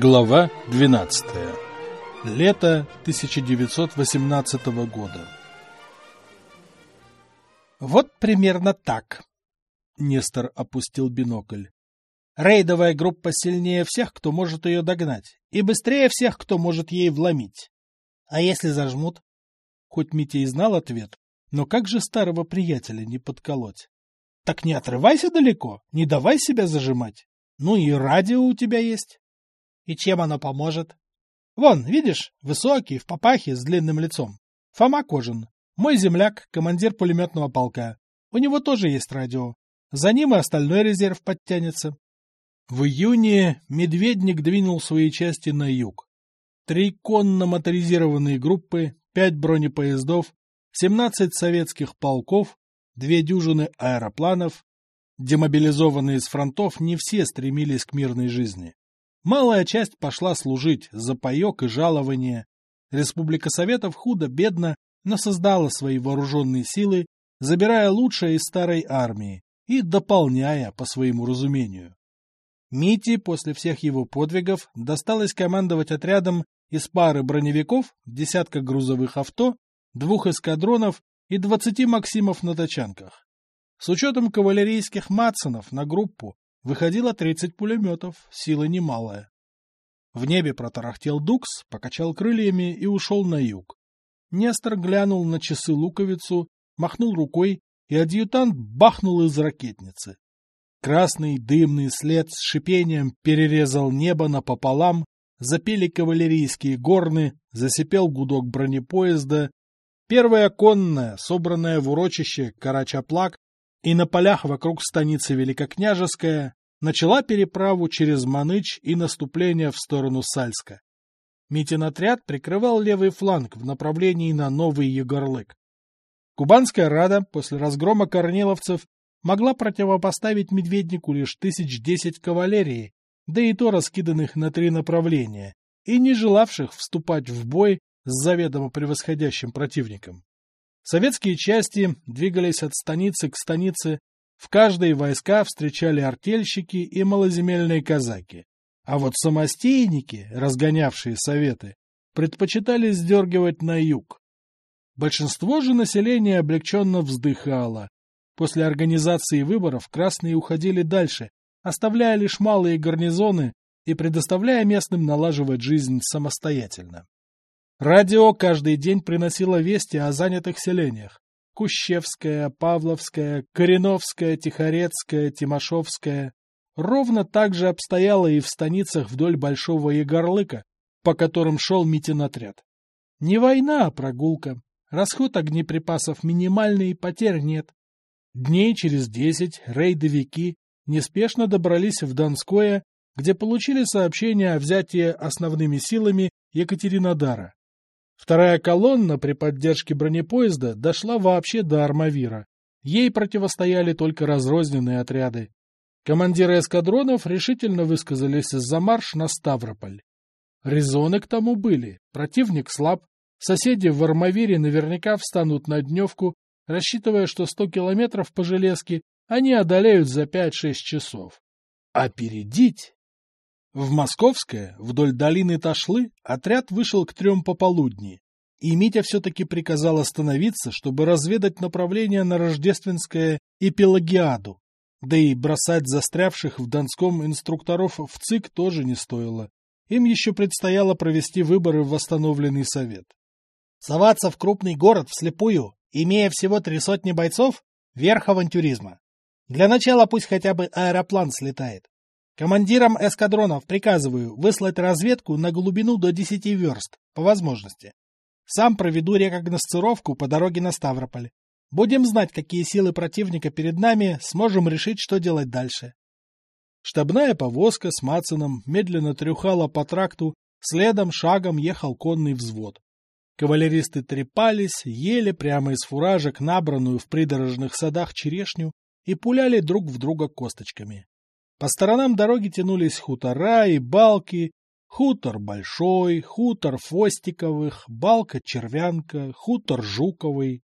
Глава 12. Лето 1918 года. Вот примерно так. Нестор опустил бинокль. Рейдовая группа сильнее всех, кто может ее догнать, и быстрее всех, кто может ей вломить. А если зажмут? Хоть Митя и знал ответ, но как же старого приятеля не подколоть? Так не отрывайся далеко, не давай себя зажимать. Ну и радио у тебя есть. И чем оно поможет? Вон, видишь, высокий, в папахе, с длинным лицом. Фома Кожин. Мой земляк, командир пулеметного полка. У него тоже есть радио. За ним и остальной резерв подтянется. В июне Медведник двинул свои части на юг. Три конно-моторизированные группы, пять бронепоездов, 17 советских полков, две дюжины аэропланов. Демобилизованные с фронтов не все стремились к мирной жизни. Малая часть пошла служить за паек и жалование. Республика Советов худо-бедно, но создала свои вооруженные силы, забирая лучшее из старой армии и дополняя по своему разумению. Мити после всех его подвигов досталось командовать отрядом из пары броневиков, десятка грузовых авто, двух эскадронов и двадцати «Максимов» на тачанках. С учетом кавалерийских «Матсонов» на группу Выходило тридцать пулеметов, сила немалая. В небе протарахтел Дукс, покачал крыльями и ушел на юг. Нестор глянул на часы луковицу, махнул рукой, и адъютант бахнул из ракетницы. Красный дымный след с шипением перерезал небо напополам, запели кавалерийские горны, засипел гудок бронепоезда. Первая конная, собранная в урочище Карачаплак, и на полях вокруг станицы Великокняжеская начала переправу через Маныч и наступление в сторону Сальска. Митин отряд прикрывал левый фланг в направлении на Новый Егорлык. Кубанская рада после разгрома корниловцев могла противопоставить Медведнику лишь тысяч десять кавалерии, да и то раскиданных на три направления, и не желавших вступать в бой с заведомо превосходящим противником. Советские части двигались от станицы к станице, в каждой войска встречали артельщики и малоземельные казаки. А вот самостейники, разгонявшие советы, предпочитали сдергивать на юг. Большинство же населения облегченно вздыхало. После организации выборов красные уходили дальше, оставляя лишь малые гарнизоны и предоставляя местным налаживать жизнь самостоятельно. Радио каждый день приносило вести о занятых селениях. Кущевская, Павловская, Кореновская, Тихорецкая, Тимошовская. Ровно так же обстояло и в станицах вдоль Большого Егорлыка, по которым шел Митин отряд. Не война, а прогулка. Расход огнеприпасов минимальный, потерь нет. Дней через десять рейдовики неспешно добрались в Донское, где получили сообщение о взятии основными силами Екатеринодара. Вторая колонна при поддержке бронепоезда дошла вообще до Армавира. Ей противостояли только разрозненные отряды. Командиры эскадронов решительно высказались за марш на Ставрополь. Резоны к тому были. Противник слаб, соседи в Армавире наверняка встанут на дневку, рассчитывая, что 100 километров по железке они одолеют за 5-6 часов. Опередить в Московское, вдоль долины Ташлы, отряд вышел к трем пополудни, и Митя все-таки приказал остановиться, чтобы разведать направление на Рождественское и Пелагиаду. Да и бросать застрявших в Донском инструкторов в ЦИК тоже не стоило. Им еще предстояло провести выборы в восстановленный совет. Соваться в крупный город вслепую, имея всего три сотни бойцов, верх авантюризма. Для начала пусть хотя бы аэроплан слетает. Командирам эскадронов приказываю выслать разведку на глубину до 10 верст, по возможности. Сам проведу рекогносцировку по дороге на Ставрополь. Будем знать, какие силы противника перед нами, сможем решить, что делать дальше. Штабная повозка с Мацином медленно трюхала по тракту, следом шагом ехал конный взвод. Кавалеристы трепались, ели прямо из фуражек набранную в придорожных садах черешню и пуляли друг в друга косточками. По сторонам дороги тянулись хутора и балки, хутор Большой, хутор Фостиковых, балка Червянка, хутор Жуковый.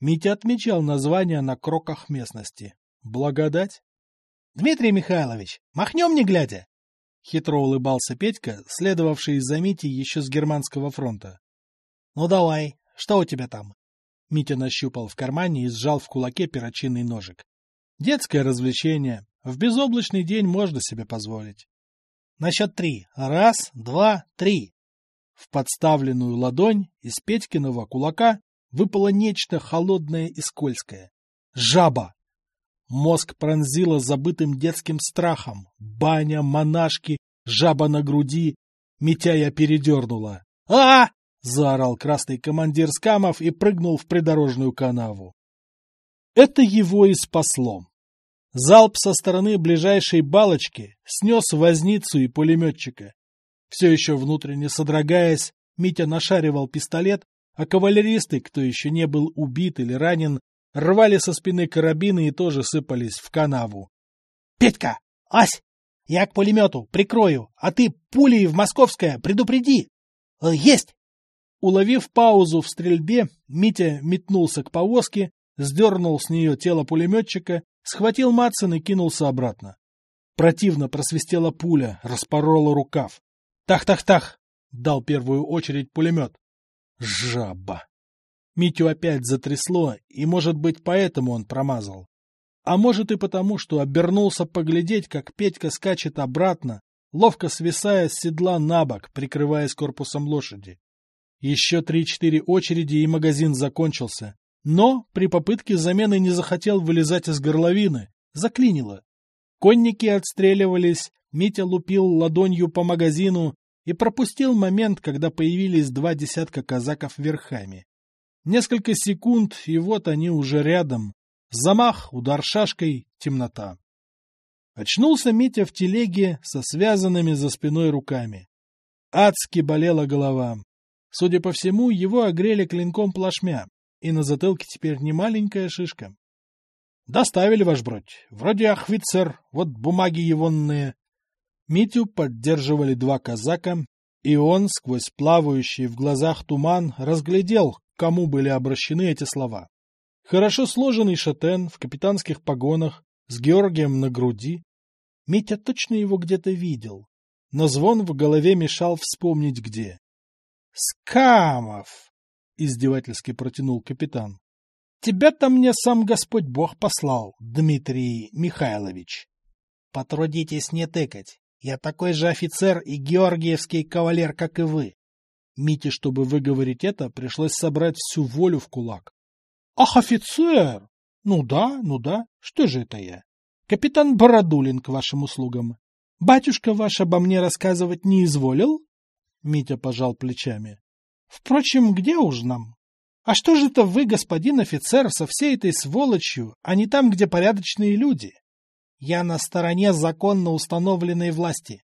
Митя отмечал названия на кроках местности. Благодать? — Дмитрий Михайлович, махнем не глядя. — хитро улыбался Петька, следовавший за Митей еще с германского фронта. — Ну давай, что у тебя там? Митя нащупал в кармане и сжал в кулаке перочинный ножик. Детское развлечение. В безоблачный день можно себе позволить. На счет три. Раз, два, три. В подставленную ладонь из Петькиного кулака выпало нечто холодное и скользкое. Жаба! Мозг пронзило забытым детским страхом. Баня, монашки, жаба на груди. Митяя передернула. а заорал красный командир Скамов и прыгнул в придорожную канаву. Это его и спасло. Залп со стороны ближайшей балочки снес возницу и пулеметчика. Все еще внутренне содрогаясь, Митя нашаривал пистолет, а кавалеристы, кто еще не был убит или ранен, рвали со спины карабины и тоже сыпались в канаву. — Петька! Ась! Я к пулемету, прикрою, а ты пулей в московское предупреди! Э, — Есть! Уловив паузу в стрельбе, Митя метнулся к повозке, сдернул с нее тело пулеметчика, схватил Матсон и кинулся обратно. Противно просвистела пуля, распорола рукав. «Тах-тах-тах!» — дал первую очередь пулемет. Жаба! Митю опять затрясло, и, может быть, поэтому он промазал. А может и потому, что обернулся поглядеть, как Петька скачет обратно, ловко свисая с седла на бок, прикрываясь корпусом лошади. Еще три-четыре очереди, и магазин закончился. Но при попытке замены не захотел вылезать из горловины. Заклинило. Конники отстреливались, Митя лупил ладонью по магазину и пропустил момент, когда появились два десятка казаков верхами. Несколько секунд, и вот они уже рядом. Замах, удар шашкой, темнота. Очнулся Митя в телеге со связанными за спиной руками. Адски болела голова. Судя по всему, его огрели клинком плашмя, и на затылке теперь не маленькая шишка. Доставили, ваш бродь. Вроде офицер, вот бумаги егонные. Митю поддерживали два казака, и он, сквозь плавающий в глазах туман, разглядел, кому были обращены эти слова. Хорошо сложенный шатен в капитанских погонах, с Георгием на груди. Митя точно его где-то видел, но звон в голове мешал вспомнить где. «Скамов!» — издевательски протянул капитан. «Тебя-то мне сам Господь Бог послал, Дмитрий Михайлович. Потрудитесь не тыкать. Я такой же офицер и георгиевский кавалер, как и вы». Мите, чтобы выговорить это, пришлось собрать всю волю в кулак. «Ах, офицер! Ну да, ну да, что же это я? Капитан Бородулин к вашим услугам. Батюшка ваш обо мне рассказывать не изволил?» Митя пожал плечами. Впрочем, где уж нам? А что же это вы, господин офицер, со всей этой сволочью, а не там, где порядочные люди? Я на стороне законно установленной власти.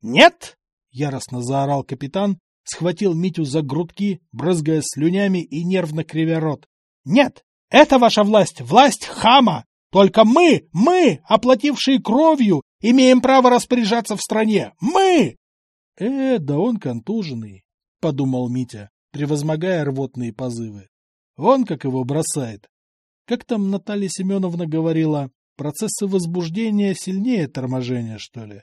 Нет! Яростно заорал капитан, схватил Митю за грудки, брызгая слюнями и нервно кривя рот. Нет! Это ваша власть, власть хама! Только мы, мы, оплатившие кровью, имеем право распоряжаться в стране. Мы! Э, да он контуженный, — подумал Митя, превозмогая рвотные позывы. Вон как его бросает. Как там Наталья Семеновна говорила, процессы возбуждения сильнее торможения, что ли?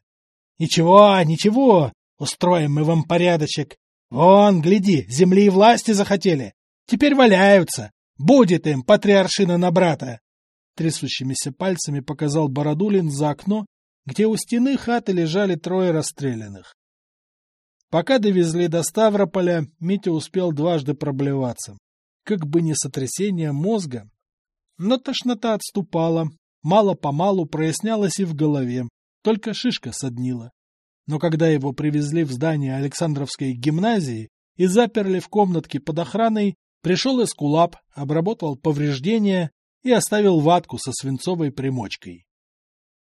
Ничего, ничего, устроим мы вам порядочек. Вон, гляди, земли и власти захотели. Теперь валяются. Будет им патриаршина на брата. Трясущимися пальцами показал Бородулин за окно, где у стены хаты лежали трое расстрелянных. Пока довезли до Ставрополя, Митя успел дважды проблеваться. Как бы не сотрясение мозга. Но тошнота отступала, мало-помалу прояснялась и в голове, только шишка соднила. Но когда его привезли в здание Александровской гимназии и заперли в комнатке под охраной, пришел Эскулап, обработал повреждения и оставил ватку со свинцовой примочкой.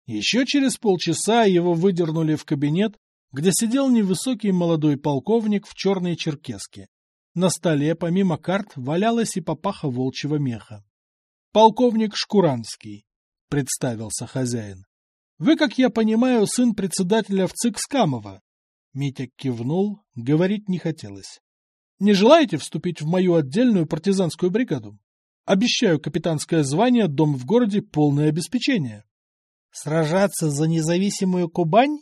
Еще через полчаса его выдернули в кабинет где сидел невысокий молодой полковник в черной черкеске. На столе, помимо карт, валялась и папаха волчьего меха. — Полковник Шкуранский, — представился хозяин. — Вы, как я понимаю, сын председателя в ЦИК Скамова. Митя кивнул, говорить не хотелось. — Не желаете вступить в мою отдельную партизанскую бригаду? Обещаю капитанское звание, дом в городе, полное обеспечение. — Сражаться за независимую Кубань?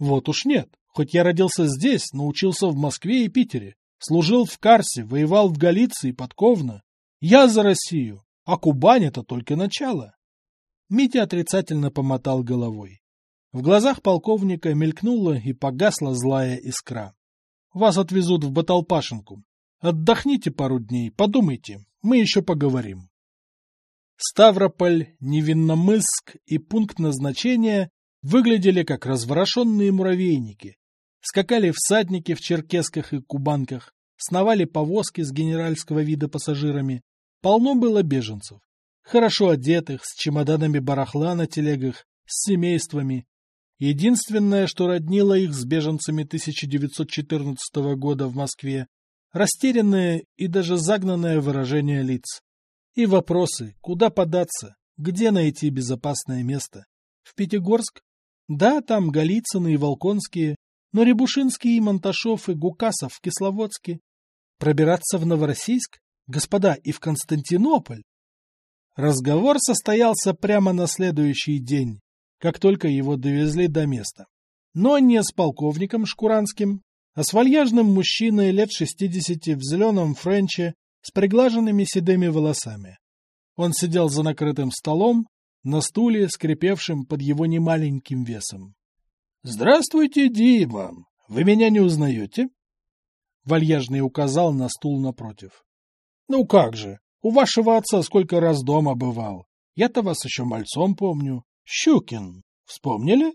Вот уж нет. Хоть я родился здесь, но учился в Москве и Питере. Служил в Карсе, воевал в Галиции, подковно. Я за Россию, а Кубань — это только начало. Митя отрицательно помотал головой. В глазах полковника мелькнула и погасла злая искра. Вас отвезут в Баталпашенку. Отдохните пару дней, подумайте, мы еще поговорим. Ставрополь, Невинномысск и пункт назначения выглядели как разворошенные муравейники. Скакали всадники в черкесках и кубанках, сновали повозки с генеральского вида пассажирами. Полно было беженцев. Хорошо одетых, с чемоданами барахла на телегах, с семействами. Единственное, что роднило их с беженцами 1914 года в Москве, растерянное и даже загнанное выражение лиц. И вопросы, куда податься, где найти безопасное место. В Пятигорск? Да, там Голицыны и Волконские, но Рябушинский и Монташов и Гукасов в Кисловодске. Пробираться в Новороссийск? Господа, и в Константинополь? Разговор состоялся прямо на следующий день, как только его довезли до места. Но не с полковником Шкуранским, а с вальяжным мужчиной лет шестидесяти в зеленом френче с приглаженными седыми волосами. Он сидел за накрытым столом, на стуле, скрипевшем под его немаленьким весом. — Здравствуйте, Дима! Вы меня не узнаете? Вальяжный указал на стул напротив. — Ну как же, у вашего отца сколько раз дома бывал. Я-то вас еще мальцом помню. Щукин. Вспомнили?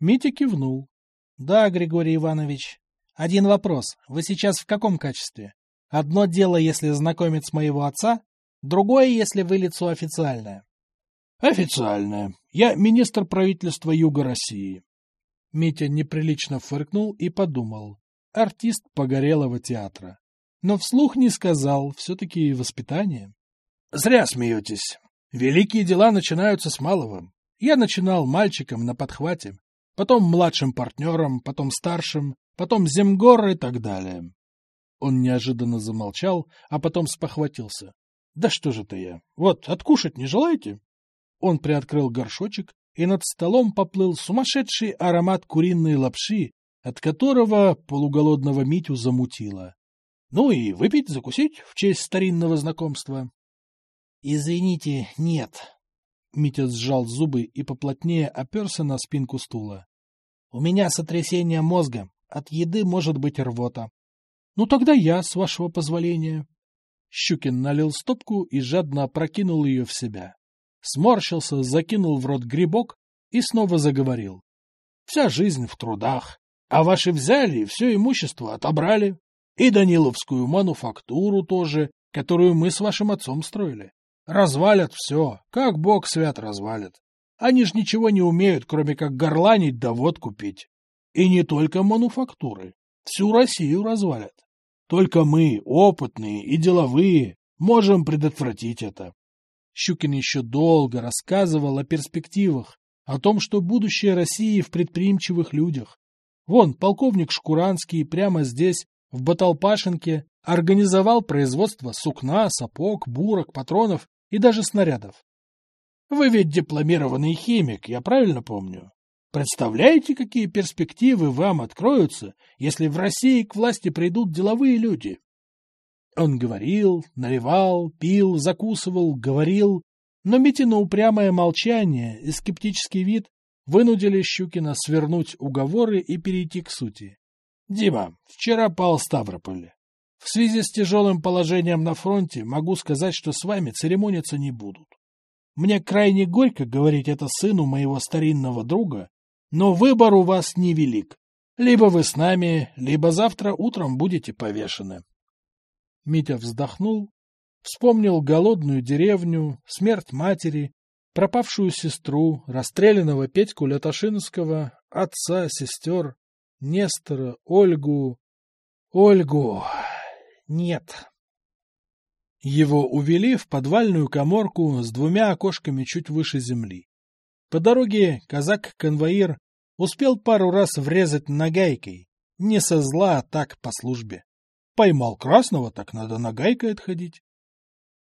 Митя кивнул. — Да, Григорий Иванович. Один вопрос. Вы сейчас в каком качестве? Одно дело, если знакомец моего отца, другое, если вы лицо официальное. Официальное. Я министр правительства Юга России. Митя неприлично фыркнул и подумал. Артист погорелого театра. Но вслух не сказал, все-таки воспитание. Зря смеетесь. Великие дела начинаются с малого. Я начинал мальчиком на подхвате, потом младшим партнером, потом старшим, потом земгор и так далее. Он неожиданно замолчал, а потом спохватился. — Да что же это я? Вот, откушать не желаете? Он приоткрыл горшочек, и над столом поплыл сумасшедший аромат куриной лапши, от которого полуголодного Митю замутило. Ну и выпить, закусить в честь старинного знакомства. — Извините, нет. Митя сжал зубы и поплотнее оперся на спинку стула. — У меня сотрясение мозга. От еды может быть рвота. Ну тогда я, с вашего позволения. Щукин налил стопку и жадно опрокинул ее в себя. Сморщился, закинул в рот грибок и снова заговорил. Вся жизнь в трудах, а ваши взяли и все имущество отобрали. И Даниловскую мануфактуру тоже, которую мы с вашим отцом строили. Развалят все, как бог свят развалят. Они ж ничего не умеют, кроме как горланить да водку пить. И не только мануфактуры, всю Россию развалят. Только мы, опытные и деловые, можем предотвратить это. Щукин еще долго рассказывал о перспективах, о том, что будущее России в предприимчивых людях. Вон, полковник Шкуранский прямо здесь, в Баталпашенке, организовал производство сукна, сапог, бурок, патронов и даже снарядов. Вы ведь дипломированный химик, я правильно помню? Представляете, какие перспективы вам откроются, если в России к власти придут деловые люди? Он говорил, наливал, пил, закусывал, говорил, но Митина упрямое молчание и скептический вид вынудили Щукина свернуть уговоры и перейти к сути. — Дима, вчера пал Ставрополь. В связи с тяжелым положением на фронте могу сказать, что с вами церемониться не будут. Мне крайне горько говорить это сыну моего старинного друга, но выбор у вас невелик. Либо вы с нами, либо завтра утром будете повешены. Митя вздохнул, вспомнил голодную деревню, смерть матери, пропавшую сестру, расстрелянного Петьку Лятошинского, отца, сестер, Нестора, Ольгу... Ольгу... Нет. Его увели в подвальную коморку с двумя окошками чуть выше земли. По дороге казак-конвоир успел пару раз врезать нагайкой. Не со зла, а так по службе. Поймал красного, так надо нагайкой отходить.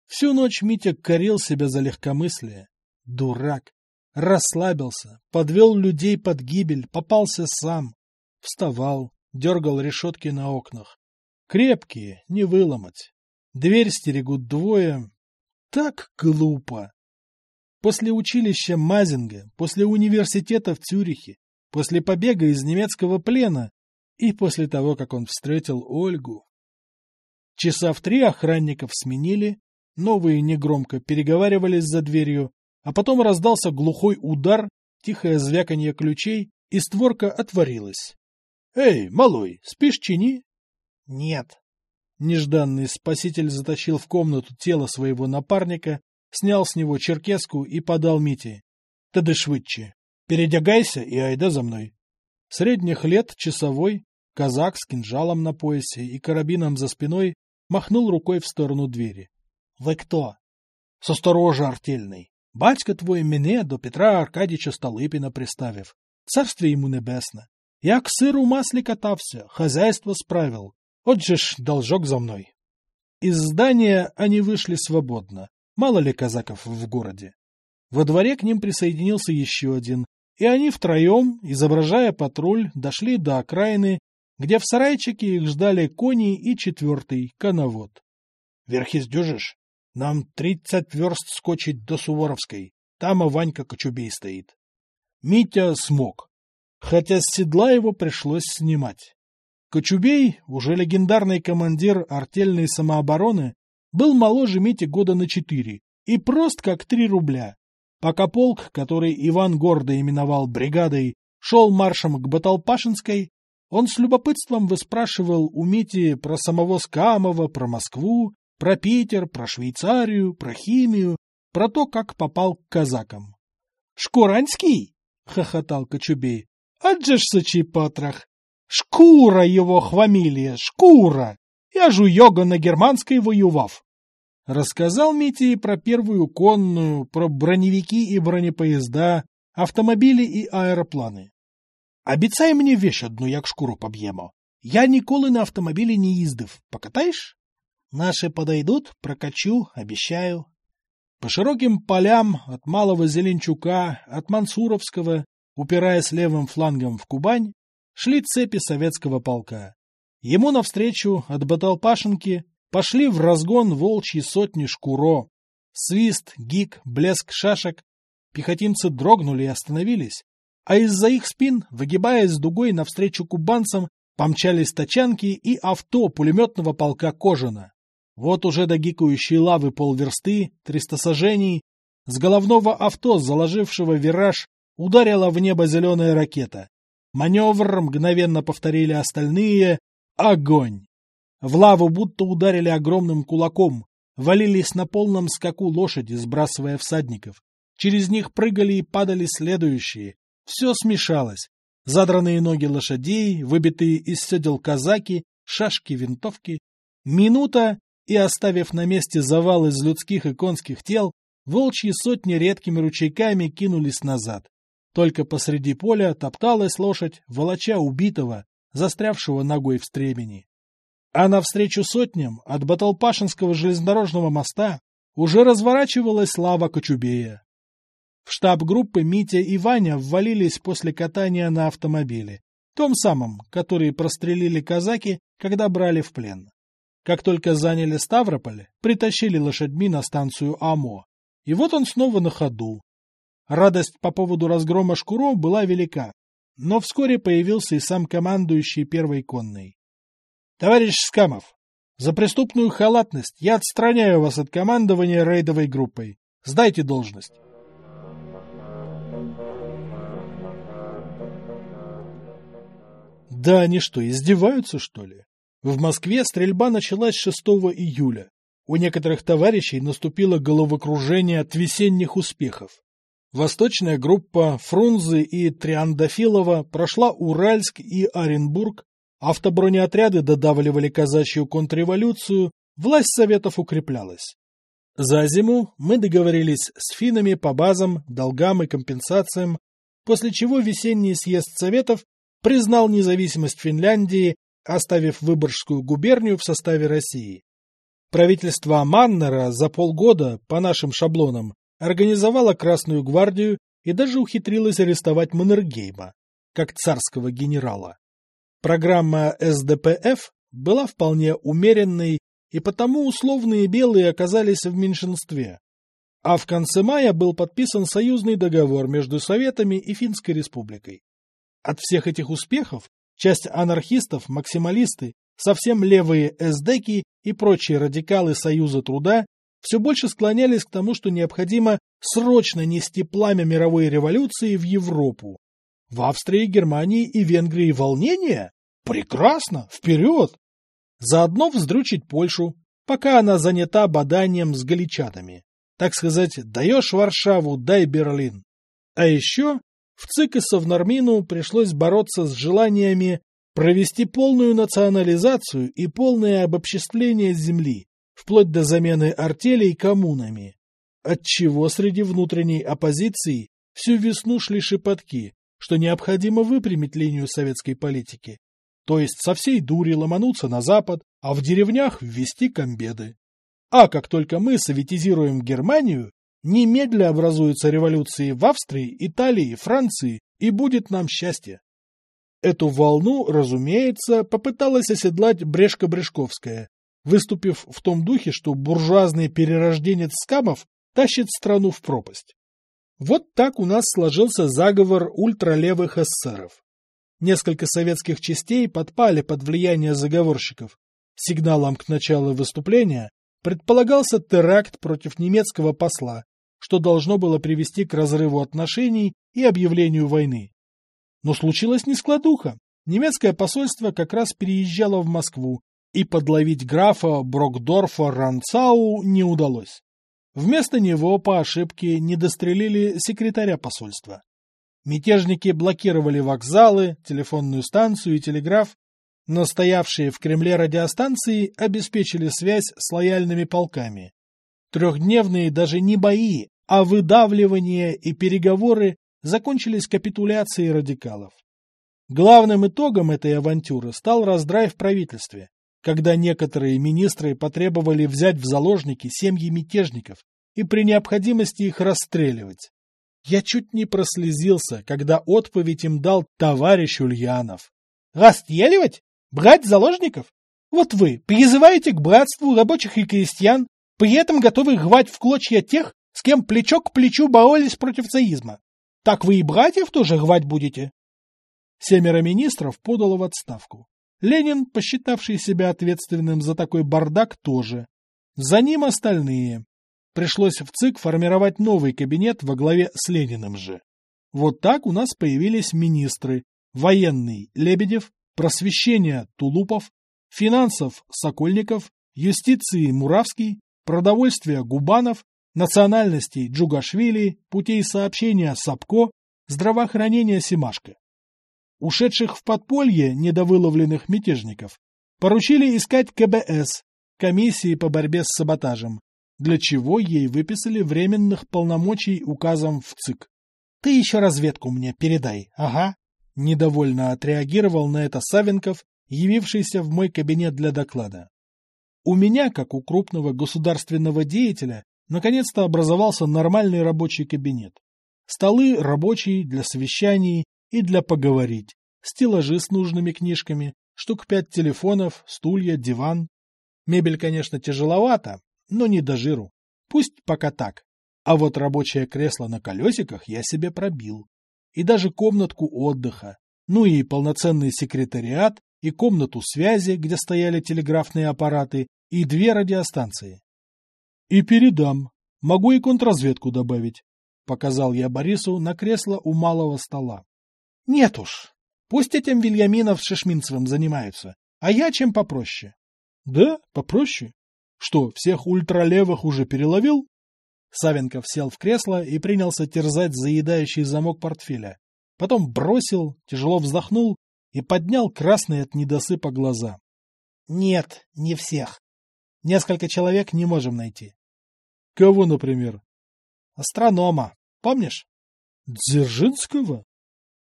Всю ночь Митя корил себя за легкомыслие. Дурак. Расслабился, подвел людей под гибель, попался сам. Вставал, дергал решетки на окнах. Крепкие, не выломать. Дверь стерегут двое. Так глупо. После училища Мазинга, после университета в Цюрихе, после побега из немецкого плена и после того, как он встретил Ольгу. Часа в три охранников сменили, новые негромко переговаривались за дверью, а потом раздался глухой удар, тихое звяканье ключей, и створка отворилась. — Эй, малой, спишь чини? — Нет. Нежданный спаситель затащил в комнату тело своего напарника, снял с него черкеску и подал Мите. — Тады швыдче. Передягайся и айда за мной. Средних лет часовой, казак с кинжалом на поясе и карабином за спиной, махнул рукой в сторону двери. — Вы кто? — Со сторожа артельный. Батька твой мене до Петра Аркадіча Столипіна приставив. Царствие ему небесно. Я к сыру масле катався, хозяйство справил. Отже ж, должок за мной. Из здания они вышли свободно. Мало ли казаков в городе. Во дворе к ним присоединился еще один, и они втроем, изображая патруль, дошли до окраины, где в сарайчике их ждали кони и четвертый коновод. — Верхи сдюжишь? Нам тридцать верст скочить до Суворовской. Там и Ванька Кочубей стоит. Митя смог, хотя с седла его пришлось снимать. Кочубей, уже легендарный командир артельной самообороны, был моложе Мити года на четыре и прост как три рубля. Пока полк, который Иван гордо именовал бригадой, шел маршем к Баталпашинской, он с любопытством выспрашивал у Мити про самого Скамова, про Москву, про Питер, про Швейцарию, про химию, про то, как попал к казакам. — Шкуранский? — хохотал Кочубей. — Отже ж сочи потрах! Шкура его хвамилия, шкура! Я жу йога на германской воював. Рассказал Митя и про первую конную, про броневики и бронепоезда, автомобили и аэропланы. Обіцай мені вещь одну, як шкуру поб'ємо. Я ніколи на автомобілі не їздив. Покатаєш? Наши подойдут, прокачу, обещаю. По широким полям от Малого Зеленчука, от Мансуровского, упираясь левым флангом в Кубань, шли цепи советского полка. Ему навстречу от Баталпашенки пошли в разгон волчьи сотни шкуро. Свист, гик, блеск шашек. Пехотинцы дрогнули и остановились, а из-за их спин, выгибаясь дугой навстречу кубанцам, помчались тачанки и авто пулеметного полка Кожина. Вот уже до гикающей лавы полверсты, триста сажений, с головного авто, заложившего вираж, ударила в небо зеленая ракета. Маневр мгновенно повторили остальные. Огонь! В лаву будто ударили огромным кулаком, валились на полном скаку лошади, сбрасывая всадников. Через них прыгали и падали следующие. Все смешалось. Задранные ноги лошадей, выбитые из седел казаки, шашки, винтовки. Минута, и, оставив на месте завал из людских и конских тел, волчьи сотни редкими ручейками кинулись назад. Только посреди поля топталась лошадь, волоча убитого, застрявшего ногой в стремени. А навстречу сотням от Баталпашинского железнодорожного моста уже разворачивалась лава Кочубея. В штаб группы Митя и Ваня ввалились после катания на автомобиле, том самом, который прострелили казаки, когда брали в плен. Как только заняли Ставрополь, притащили лошадьми на станцию АМО. И вот он снова на ходу. Радость по поводу разгрома Шкуров была велика, но вскоре появился и сам командующий первой конной. — Товарищ Скамов, за преступную халатность я отстраняю вас от командования рейдовой группой. Сдайте должность. Да они что, издеваются, что ли? В Москве стрельба началась 6 июля. У некоторых товарищей наступило головокружение от весенних успехов. Восточная группа Фрунзе и Триандафилова прошла Уральск и Оренбург, автобронеотряды додавливали казачью контрреволюцию, власть Советов укреплялась. За зиму мы договорились с финнами по базам, долгам и компенсациям, после чего весенний съезд Советов признал независимость Финляндии оставив Выборгскую губернию в составе России. Правительство Маннера за полгода, по нашим шаблонам, организовало Красную гвардию и даже ухитрилась арестовать Маннергейма, как царского генерала. Программа СДПФ была вполне умеренной, и потому условные белые оказались в меньшинстве. А в конце мая был подписан союзный договор между Советами и Финской республикой. От всех этих успехов часть анархистов, максималисты, совсем левые эсдеки и прочие радикалы Союза труда все больше склонялись к тому, что необходимо срочно нести пламя мировой революции в Европу. В Австрии, Германии и Венгрии волнение? Прекрасно! Вперед! Заодно вздрючить Польшу, пока она занята боданием с галичанами. Так сказать, даешь Варшаву, дай Берлин. А еще в ЦИК и Совнармину пришлось бороться с желаниями провести полную национализацию и полное обобществление земли, вплоть до замены артелей коммунами. Отчего среди внутренней оппозиции всю весну шли шепотки, что необходимо выпрямить линию советской политики, то есть со всей дури ломануться на запад, а в деревнях ввести комбеды. А как только мы советизируем Германию, немедля образуются революции в Австрии, Италии, Франции, и будет нам счастье. Эту волну, разумеется, попыталась оседлать Брешко-Брешковская, выступив в том духе, что буржуазный перерожденец Скамов тащит страну в пропасть. Вот так у нас сложился заговор ультралевых эсеров. Несколько советских частей подпали под влияние заговорщиков. Сигналом к началу выступления предполагался теракт против немецкого посла, что должно было привести к разрыву отношений и объявлению войны. Но случилась нескладуха. Немецкое посольство как раз переезжало в Москву, и подловить графа Брокдорфа Ранцау не удалось. Вместо него по ошибке не дострелили секретаря посольства. Мятежники блокировали вокзалы, телефонную станцию и телеграф, но стоявшие в Кремле радиостанции обеспечили связь с лояльными полками. Трехдневные даже не бои, а выдавливание и переговоры закончились капитуляцией радикалов. Главным итогом этой авантюры стал раздрай в правительстве, когда некоторые министры потребовали взять в заложники семьи мятежников и при необходимости их расстреливать. Я чуть не прослезился, когда отповедь им дал товарищ Ульянов. Расстреливать? Брать заложников? Вот вы призываете к братству рабочих и крестьян, при этом готовы рвать в клочья тех, с кем плечо к плечу боролись против цаизма. Так вы и братьев тоже рвать будете? Семеро министров подало в отставку. Ленин, посчитавший себя ответственным за такой бардак, тоже. За ним остальные. Пришлось в ЦИК формировать новый кабинет во главе с Лениным же. Вот так у нас появились министры. Военный – Лебедев, просвещения – Тулупов, финансов – Сокольников, юстиции – Муравский, продовольствия – Губанов, национальностей – Джугашвили, путей сообщения – Сапко, здравоохранения – Симашко. Ушедших в подполье недовыловленных мятежников поручили искать КБС, комиссии по борьбе с саботажем, для чего ей выписали временных полномочий указом в ЦИК. «Ты еще разведку мне передай, ага», Недовольно отреагировал на это Савенков, явившийся в мой кабинет для доклада. У меня, как у крупного государственного деятеля, наконец-то образовался нормальный рабочий кабинет. Столы рабочие для совещаний и для поговорить, стеллажи с нужными книжками, штук пять телефонов, стулья, диван. Мебель, конечно, тяжеловата, но не до жиру. Пусть пока так. А вот рабочее кресло на колесиках я себе пробил и даже комнатку отдыха, ну и полноценный секретариат, и комнату связи, где стояли телеграфные аппараты, и две радиостанции. И передам. Могу и контрразведку добавить. Показал я Борису на кресло у малого стола. Нет уж. Пусть этим Вильяминов с Шишминцевым занимаются, а я чем попроще. Да, попроще. Что, всех ультралевых уже переловил? Савенков сел в кресло и принялся терзать заедающий замок портфеля. Потом бросил, тяжело вздохнул и поднял красные от недосыпа глаза. — Нет, не всех. Несколько человек не можем найти. — Кого, например? — Астронома. Помнишь? — Дзержинского?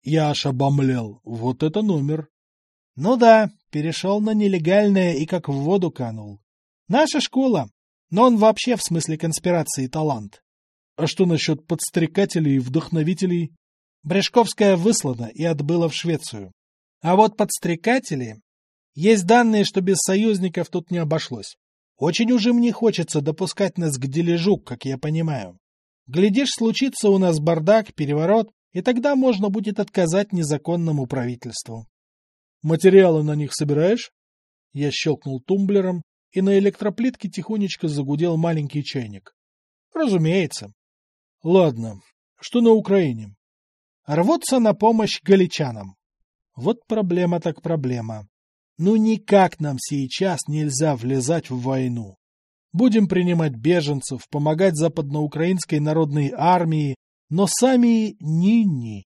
Я аж обомлел. Вот это номер. — Ну да, перешел на нелегальное и как в воду канул. Наша школа, но он вообще в смысле конспирации талант. А что насчет подстрекателей и вдохновителей? Брешковская выслана и отбыла в Швецию. А вот подстрекатели... Есть данные, что без союзников тут не обошлось. Очень уже мне хочется допускать нас к дележу, как я понимаю. Глядишь, случится у нас бардак, переворот, и тогда можно будет отказать незаконному правительству. Материалы на них собираешь? Я щелкнул тумблером, и на электроплитке тихонечко загудел маленький чайник. Разумеется. Ладно. Что на Украине? Рвутся на помощь галичанам. Вот проблема так проблема. Ну никак нам сейчас нельзя влезать в войну. Будем принимать беженцев, помогать западноукраинской народной армии, но сами ни-ни.